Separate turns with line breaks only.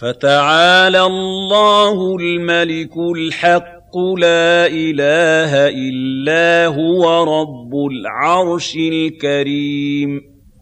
فَتَعَالَى اللَّهُ الْمَلِكُ الْحَقُّ لَا إِلَٰهَ إِلَّا هُوَ رَبُّ الْعَرْشِ الْكَرِيمِ.